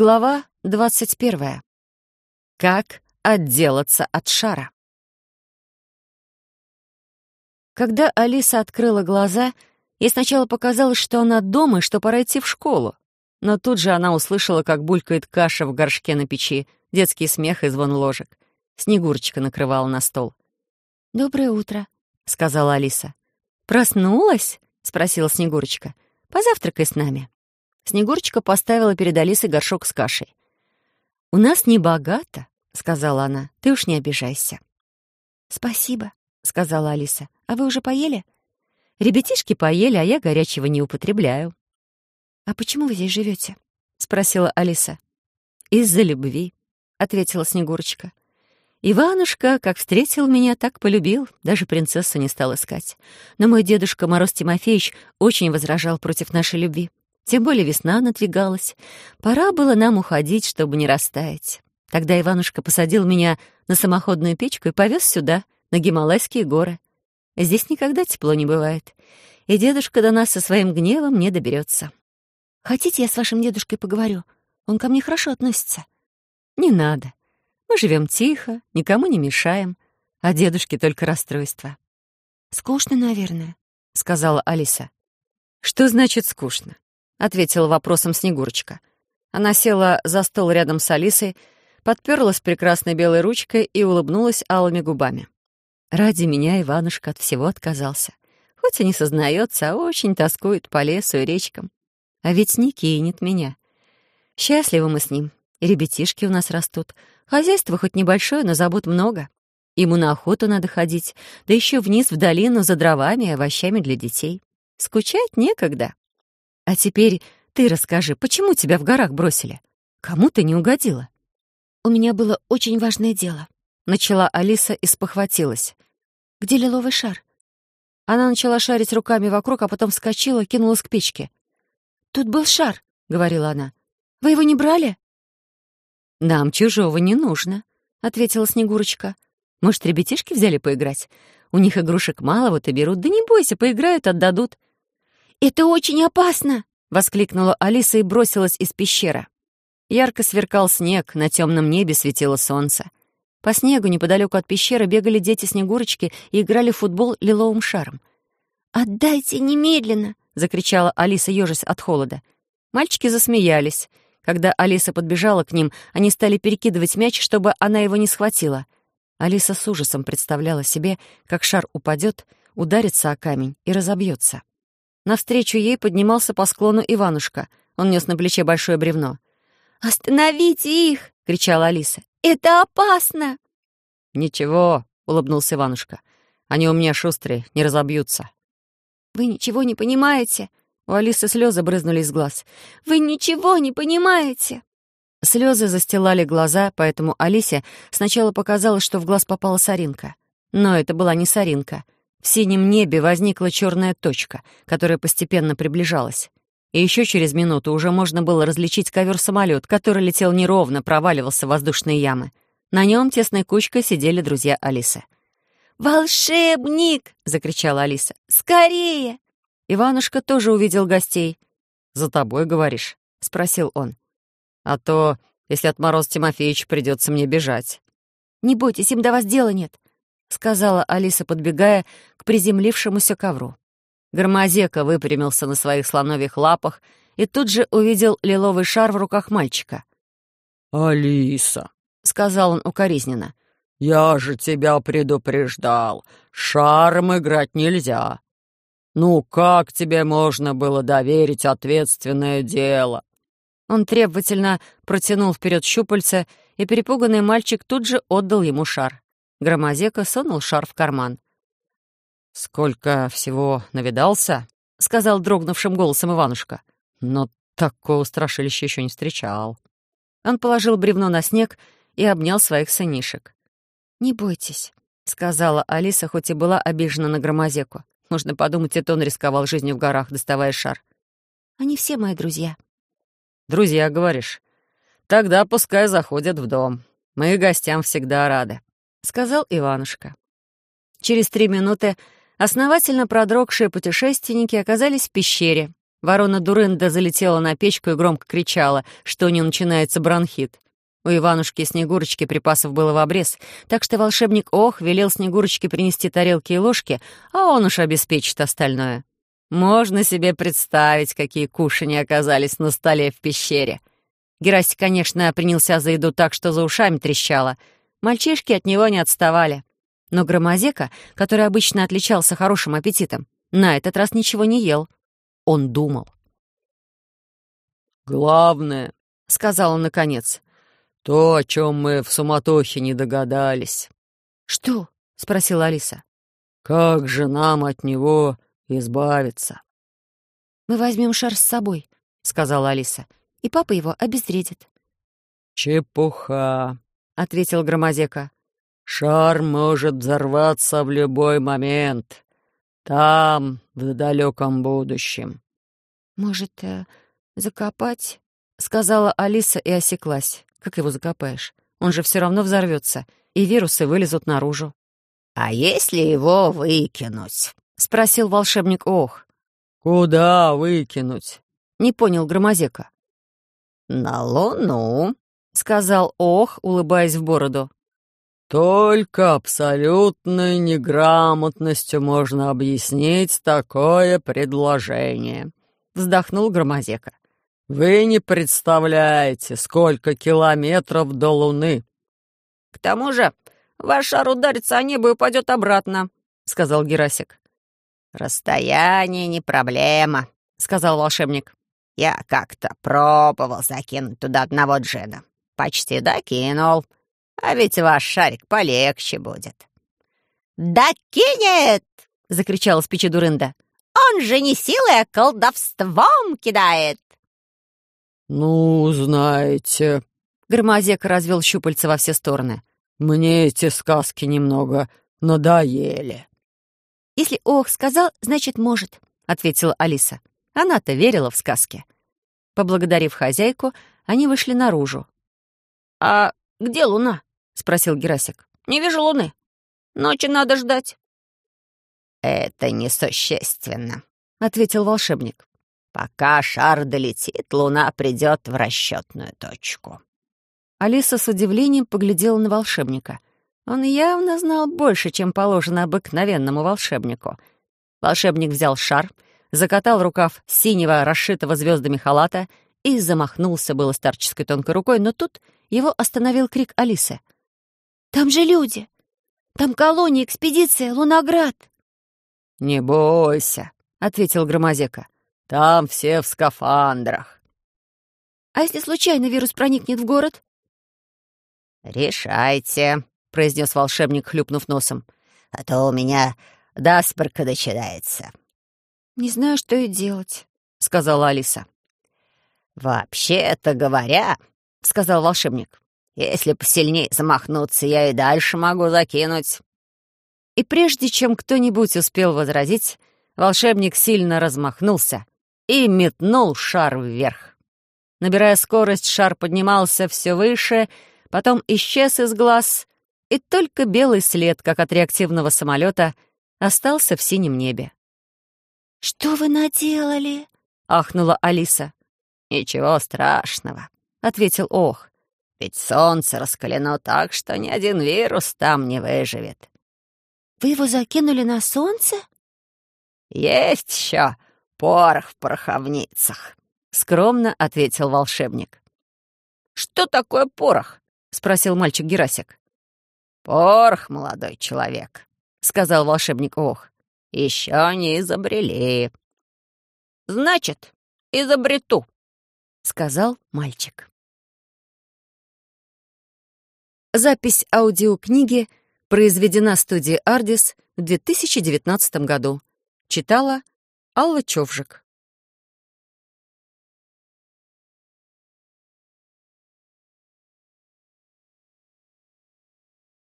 Глава двадцать первая. Как отделаться от шара? Когда Алиса открыла глаза, ей сначала показалось, что она дома и что пора идти в школу. Но тут же она услышала, как булькает каша в горшке на печи, детский смех и звон ложек. Снегурочка накрывала на стол. «Доброе утро», — сказала Алиса. «Проснулась?» — спросила Снегурочка. «Позавтракай с нами». Снегурочка поставила перед Алисой горшок с кашей. «У нас не богато», — сказала она. «Ты уж не обижайся». «Спасибо», — сказала Алиса. «А вы уже поели?» «Ребятишки поели, а я горячего не употребляю». «А почему вы здесь живете? спросила Алиса. «Из-за любви», — ответила Снегурочка. Иванушка, как встретил меня, так полюбил, даже принцессу не стал искать. Но мой дедушка Мороз Тимофеевич очень возражал против нашей любви. Тем более весна надвигалась. Пора было нам уходить, чтобы не растаять. Тогда Иванушка посадил меня на самоходную печку и повез сюда, на Гималайские горы. Здесь никогда тепло не бывает. И дедушка до нас со своим гневом не доберется. Хотите, я с вашим дедушкой поговорю? Он ко мне хорошо относится. Не надо. Мы живем тихо, никому не мешаем, а дедушке только расстройство. Скучно, наверное, сказала Алиса. Что значит скучно? — ответила вопросом Снегурочка. Она села за стол рядом с Алисой, подперлась прекрасной белой ручкой и улыбнулась алыми губами. Ради меня Иванушка от всего отказался. Хоть и не сознается, а очень тоскует по лесу и речкам. А ведь не кинет меня. Счастливы мы с ним. И ребятишки у нас растут. Хозяйство хоть небольшое, но забот много. Ему на охоту надо ходить, да еще вниз в долину за дровами и овощами для детей. Скучать некогда. А теперь ты расскажи, почему тебя в горах бросили? Кому ты не угодила?» «У меня было очень важное дело», — начала Алиса и спохватилась. «Где лиловый шар?» Она начала шарить руками вокруг, а потом вскочила, кинулась к печке. «Тут был шар», — говорила она. «Вы его не брали?» «Нам чужого не нужно», — ответила Снегурочка. «Может, ребятишки взяли поиграть? У них игрушек мало, вот и берут. Да не бойся, поиграют, отдадут. «Это очень опасно!» — воскликнула Алиса и бросилась из пещеры. Ярко сверкал снег, на темном небе светило солнце. По снегу неподалеку от пещеры бегали дети-снегурочки и играли в футбол лиловым шаром. «Отдайте немедленно!» — закричала Алиса, ежась от холода. Мальчики засмеялись. Когда Алиса подбежала к ним, они стали перекидывать мяч, чтобы она его не схватила. Алиса с ужасом представляла себе, как шар упадет, ударится о камень и разобьется. Навстречу ей поднимался по склону Иванушка. Он нес на плече большое бревно. «Остановите их!» — кричала Алиса. «Это опасно!» «Ничего», — улыбнулся Иванушка. «Они у меня шустрые, не разобьются». «Вы ничего не понимаете!» У Алисы слезы брызнули из глаз. «Вы ничего не понимаете!» Слезы застилали глаза, поэтому Алисе сначала показалось, что в глаз попала соринка. Но это была не соринка — в синем небе возникла черная точка, которая постепенно приближалась. И еще через минуту уже можно было различить ковер-самолет, который летел неровно, проваливался в воздушные ямы. На нем тесной кучкой сидели друзья Алисы. «Волшебник!» — закричала Алиса. «Скорее!» Иванушка тоже увидел гостей. «За тобой, говоришь?» — спросил он. «А то, если от Мороз Тимофеевич придется мне бежать». «Не бойтесь, им до вас дела нет. — сказала Алиса, подбегая к приземлившемуся ковру. Громозека выпрямился на своих слоновьих лапах и тут же увидел лиловый шар в руках мальчика. «Алиса», — сказал он укоризненно, — «я же тебя предупреждал, шаром играть нельзя. Ну как тебе можно было доверить ответственное дело?» Он требовательно протянул вперед щупальца, и перепуганный мальчик тут же отдал ему шар. Громозека сунул шар в карман. «Сколько всего навидался?» — сказал дрогнувшим голосом Иванушка. «Но такого страшилища еще не встречал». Он положил бревно на снег и обнял своих сынишек. «Не бойтесь», — сказала Алиса, хоть и была обижена на громозеку. Можно подумать, это он рисковал жизнью в горах, доставая шар. «Они все мои друзья». «Друзья, говоришь? Тогда пускай заходят в дом. Мы гостям всегда рады». — сказал Иванушка. Через три минуты основательно продрогшие путешественники оказались в пещере, Ворона Дурында залетела на печку и громко кричала, что у нее начинается бронхит. У Иванушки и Снегурочки припасов было в обрез, так что волшебник Ох велел Снегурочке принести тарелки и ложки, а он уж обеспечит остальное. Можно себе представить, какие кушанья оказались на столе в пещере. Герасик, конечно, принялся за еду так, что за ушами трещало. Мальчишки от него не отставали. Но Громозека, который обычно отличался хорошим аппетитом, на этот раз ничего не ел. Он думал. «Главное», — сказал он наконец, — «то, о чем мы в суматохе не догадались». «Что?» — спросила Алиса. «Как же нам от него избавиться?» «Мы возьмем шар с собой», — сказала Алиса, — «и папа его обезвредит». «Чепуха», — ответил Громозека. Шар может взорваться в любой момент. Там, в далеком будущем. «Может, э, закопать?» — сказала Алиса и осеклась. «Как его закопаешь? Он же все равно взорвется, и вирусы вылезут наружу». «А если его выкинуть?» — спросил волшебник Ох. «Куда выкинуть?» — не понял Громозека. «На Луну», — сказал Ох, улыбаясь в бороду. Только абсолютной неграмотностью можно объяснить такое предложение, вздохнул Громозека. Вы не представляете, сколько километров до Луны. К тому же ваш шар ударится о небо и упадет обратно, сказал Герасик. Расстояние не проблема, сказал волшебник. Я как-то пробовал закинуть туда одного джина. Почти докинул. А ведь ваш шарик полегче будет». «Да кинет!» — закричала с печи Дурында. «Он же не силой, а колдовством кидает!» «Ну, знаете...» — Громозек развел щупальца во все стороны. «Мне эти сказки немного надоели». «Если Ох сказал, значит, может», — ответила Алиса. Она-то верила в сказки. Поблагодарив хозяйку, они вышли наружу. «А где луна?» — спросил Герасик. «Не вижу луны. Ночи надо ждать». «Это несущественно», — ответил волшебник. «Пока шар долетит, луна придет в расчетную точку». Алиса с удивлением поглядела на волшебника. Он явно знал больше, чем положено обыкновенному волшебнику. Волшебник взял шар, закатал рукав синего, расшитого звездами халата и замахнулся было старческой тонкой рукой, но тут его остановил крик Алисы — там же люди. Там колония, экспедиция, Луноград. «Не бойся», — ответил Громозека. «Там все в скафандрах». «А если случайно вирус проникнет в город?» «Решайте», — произнес волшебник, хлюпнув носом. «А то у меня насморк начинается». «Не знаю, что и делать», — сказала Алиса. «Вообще-то говоря», — сказал волшебник, если посильнее замахнуться, я и дальше могу закинуть». И прежде чем кто-нибудь успел возразить, волшебник сильно размахнулся и метнул шар вверх. Набирая скорость, шар поднимался все выше, потом исчез из глаз, и только белый след, как от реактивного самолета, остался в синем небе. «Что вы наделали?» — ахнула Алиса. «Ничего страшного», — ответил Ох. Ведь солнце раскалено так, что ни один вирус там не выживет. Вы его закинули на солнце? Есть еще порох в пороховницах, скромно ответил волшебник. Что такое порох? спросил мальчик Герасик. Порох, молодой человек, сказал волшебник Ох. Еще не изобрели. Значит, изобрету, сказал мальчик. Запись аудиокниги произведена студией «Ардис» в 2019 году. Читала Алла Човжик.